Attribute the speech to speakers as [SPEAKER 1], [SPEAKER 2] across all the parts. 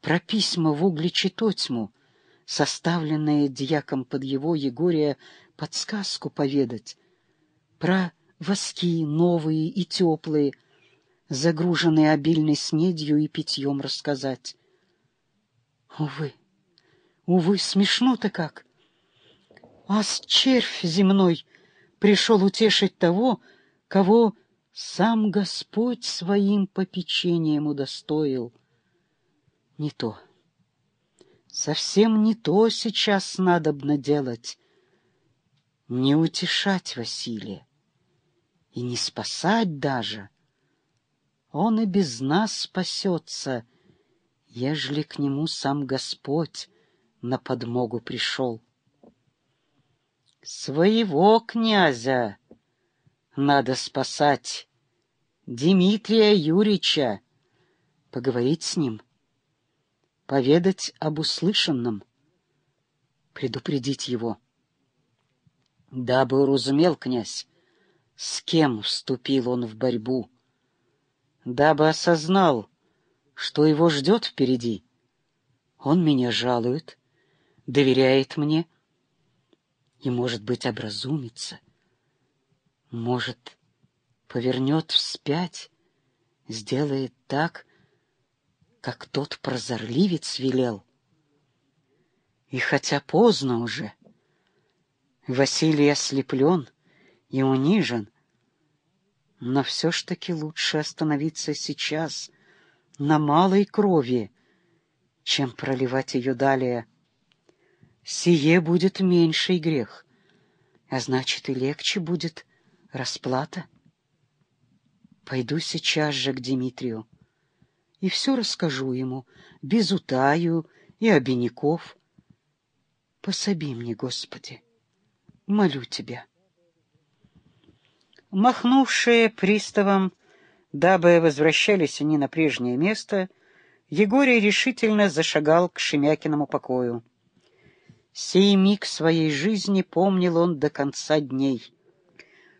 [SPEAKER 1] про письма в угличе тотьму, составленные дьяком под его Егория подсказку поведать, про воски новые и теплые, загруженные обильной снедью и питьем рассказать. Увы, увы, смешно-то как. А с червь земной пришел утешить того, кого сам Господь своим попечением удостоил. Не то. Совсем не то сейчас надобно делать. Не утешать Василия и не спасать даже. Он и без нас спасется, ежели к нему сам Господь на подмогу пришел. Своего князя надо спасать, Дмитрия Юрича, поговорить с ним, поведать об услышанном, предупредить его. Дабы уразумел князь, с кем вступил он в борьбу, дабы осознал, что его ждет впереди. Он меня жалует, доверяет мне и, может быть, образумится, может, повернет вспять, сделает так, как тот прозорливец велел. И хотя поздно уже, Василий ослеплен — и унижен. Но все ж таки лучше остановиться сейчас, на малой крови, чем проливать ее далее. Сие будет меньший грех, а значит и легче будет расплата. Пойду сейчас же к Дмитрию и все расскажу ему, без утаю и обиняков. Пособи мне, Господи, молю Тебя. Махнувшие приставом, дабы возвращались они на прежнее место, Егорий решительно зашагал к Шемякиному покою. Сей миг своей жизни помнил он до конца дней.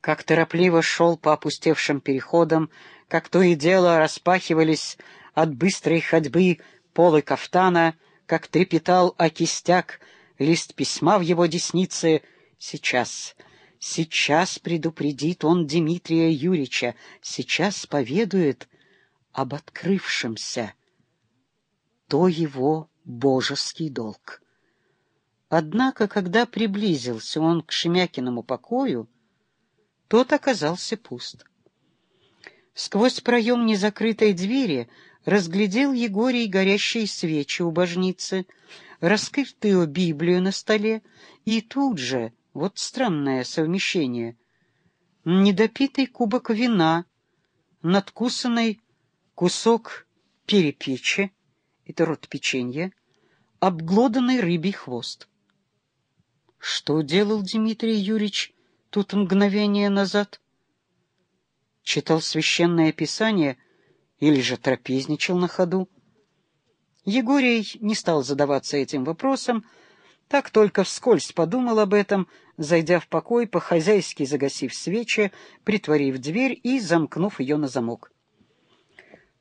[SPEAKER 1] Как торопливо шел по опустевшим переходам, как то и дело распахивались от быстрой ходьбы полы кафтана, как трепетал о кистяк лист письма в его деснице. Сейчас — Сейчас предупредит он Дмитрия Юрича, сейчас поведует об открывшемся. То его божеский долг. Однако, когда приблизился он к Шемякиному покою, тот оказался пуст. Сквозь проем незакрытой двери разглядел Егорий горящие свечи у божницы, раскрытую Библию на столе, и тут же вот странное совмещение. Недопитый кубок вина, надкусанный кусок перепечи, это рот печенья, обглоданный рыбий хвост. Что делал Дмитрий Юрьевич тут мгновение назад? Читал священное писание или же трапезничал на ходу? Егорий не стал задаваться этим вопросом, так только вскользь подумал об этом, зайдя в покой, по-хозяйски загасив свечи, притворив дверь и замкнув ее на замок.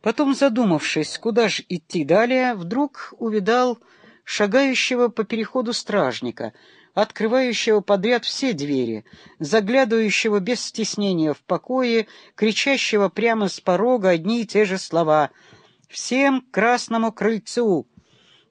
[SPEAKER 1] Потом, задумавшись, куда же идти далее, вдруг увидал шагающего по переходу стражника, открывающего подряд все двери, заглядывающего без стеснения в покое, кричащего прямо с порога одни и те же слова «Всем красному крыльцу!»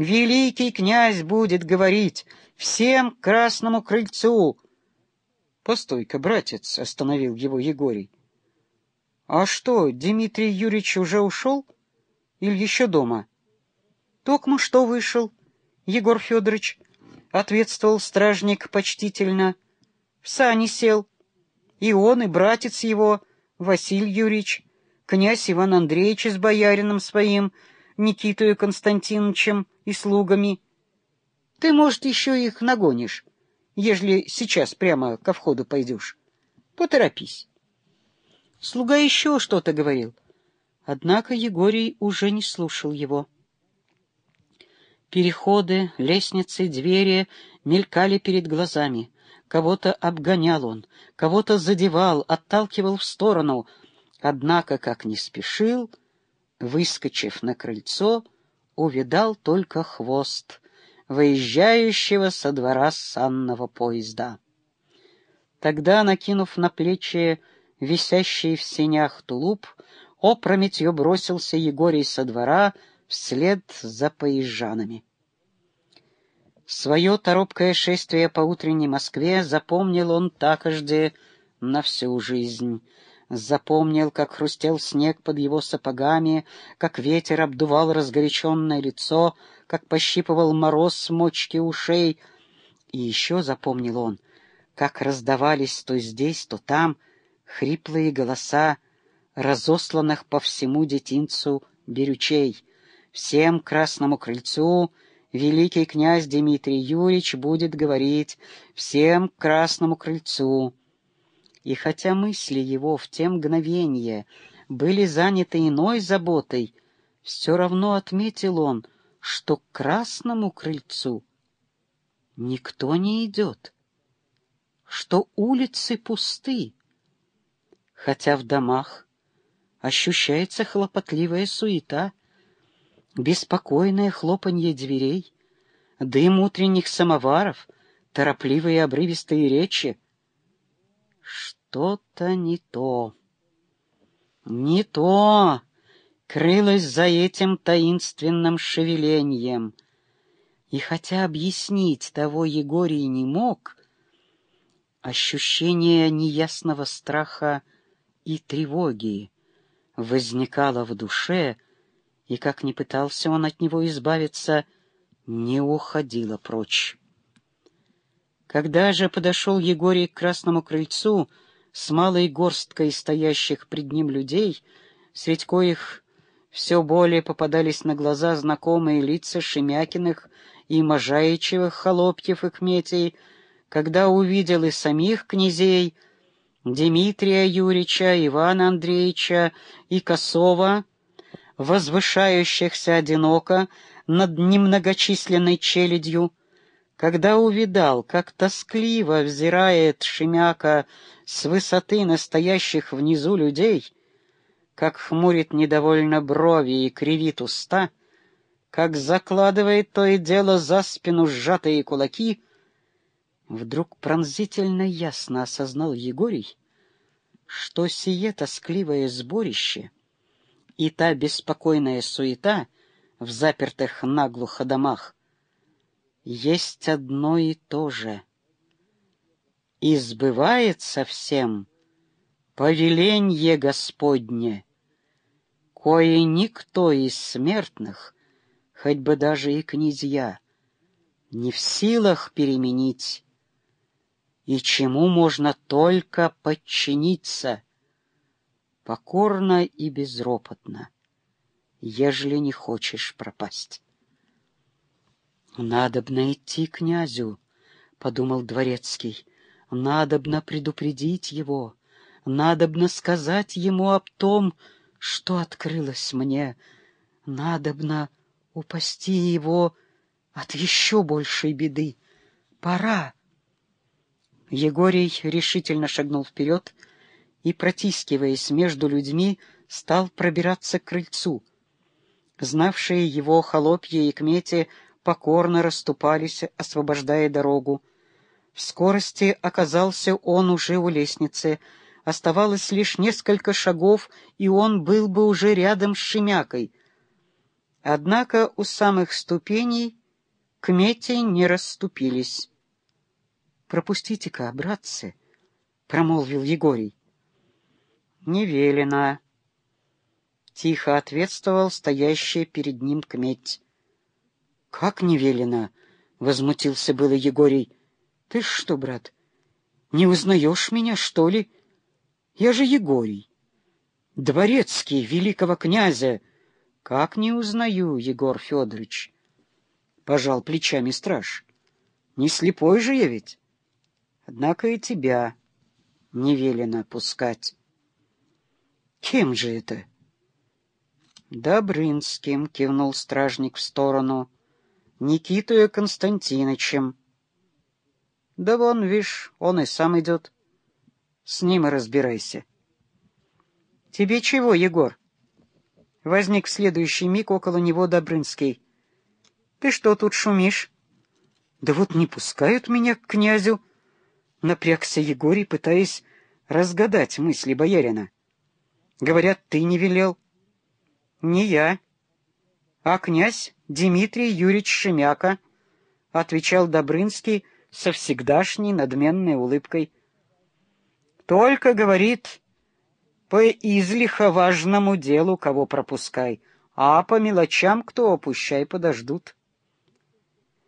[SPEAKER 1] Великий князь будет говорить всем красному крыльцу. — Постой-ка, братец, — остановил его Егорий. — А что, Дмитрий Юрьевич уже ушел? Или еще дома? — Токму что вышел, Егор Федорович, — ответствовал стражник почтительно. — В сани сел. И он, и братец его, Василий Юрьевич, князь Иван Андреевич с боярином своим — Никитою Константиновичем и слугами. Ты, может, еще их нагонишь, ежели сейчас прямо ко входу пойдешь. Поторопись. Слуга еще что-то говорил, однако Егорий уже не слушал его. Переходы, лестницы, двери мелькали перед глазами. Кого-то обгонял он, кого-то задевал, отталкивал в сторону. Однако, как не спешил, Выскочив на крыльцо, увидал только хвост выезжающего со двора санного поезда. Тогда, накинув на плечи висящий в сенях тулуп, опрометью бросился Егорий со двора вслед за поезжанами. Свое торопкое шествие по утренней Москве запомнил он такожды на всю жизнь. Запомнил, как хрустел снег под его сапогами, как ветер обдувал разгоряченное лицо, как пощипывал мороз с мочки ушей. И еще запомнил он, как раздавались то здесь, то там хриплые голоса разосланных по всему детинцу берючей. Всем красному крыльцу великий князь Дмитрий Юрьевич будет говорить всем красному крыльцу. И хотя мысли его в те мгновения были заняты иной заботой, все равно отметил он, что к красному крыльцу никто не идет, что улицы пусты, хотя в домах ощущается хлопотливая суета, беспокойное хлопанье дверей, дым утренних самоваров, торопливые обрывистые речи. Что-то не то. Не то крылось за этим таинственным шевелением. И хотя объяснить того Егорий не мог, ощущение неясного страха и тревоги возникало в душе, и, как ни пытался он от него избавиться, не уходила прочь. Когда же подошел Егорий к красному крыльцу с малой горсткой стоящих пред ним людей, средь коих все более попадались на глаза знакомые лица Шемякиных и Можаичевых холопьев и кметей, когда увидел и самих князей, Дмитрия Юрича, Ивана Андреевича и Косова, возвышающихся одиноко над немногочисленной челядью, когда увидал, как тоскливо взирает Шемяка с высоты настоящих внизу людей, как хмурит недовольно брови и кривит уста, как закладывает то и дело за спину сжатые кулаки, вдруг пронзительно ясно осознал Егорий, что сие тоскливое сборище — и та беспокойная суета в запертых наглухо домах есть одно и то же. И сбывается всем повеленье Господне, кое никто из смертных, хоть бы даже и князья, не в силах переменить, и чему можно только подчиниться — покорно и безропотно, ежели не хочешь пропасть. «Надобно идти князю», — подумал дворецкий, — «надобно предупредить его, надобно сказать ему об том, что открылось мне, надобно упасти его от еще большей беды. Пора!» Егорий решительно шагнул вперед, — и, протискиваясь между людьми, стал пробираться к крыльцу. Знавшие его холопья и кмети покорно расступались, освобождая дорогу. В скорости оказался он уже у лестницы. Оставалось лишь несколько шагов, и он был бы уже рядом с Шемякой. Однако у самых ступеней кмети не расступились. — Пропустите-ка, братцы, — промолвил Егорий. «Не велено», — тихо ответствовал стоящий перед ним кметь. «Как не велено?» — возмутился было Егорий. «Ты что, брат, не узнаешь меня, что ли? Я же Егорий, дворецкий великого князя». «Как не узнаю, Егор Федорович?» — пожал плечами страж. «Не слепой же я ведь. Однако и тебя не велено пускать». Кем же это? Добрынским, кивнул стражник в сторону. Никитою Константиновичем. Да вон, вишь, он и сам идет. С ним и разбирайся. Тебе чего, Егор? Возник в следующий миг около него Добрынский. «Ты что тут шумишь?» «Да вот не пускают меня к князю», — напрягся Егорий, пытаясь разгадать мысли боярина. «Говорят, ты не велел». «Не я, а князь Дмитрий Юрьевич Шемяка», — отвечал Добрынский со всегдашней надменной улыбкой. «Только, — говорит, — по излихо важному делу кого пропускай, а по мелочам кто опущай подождут».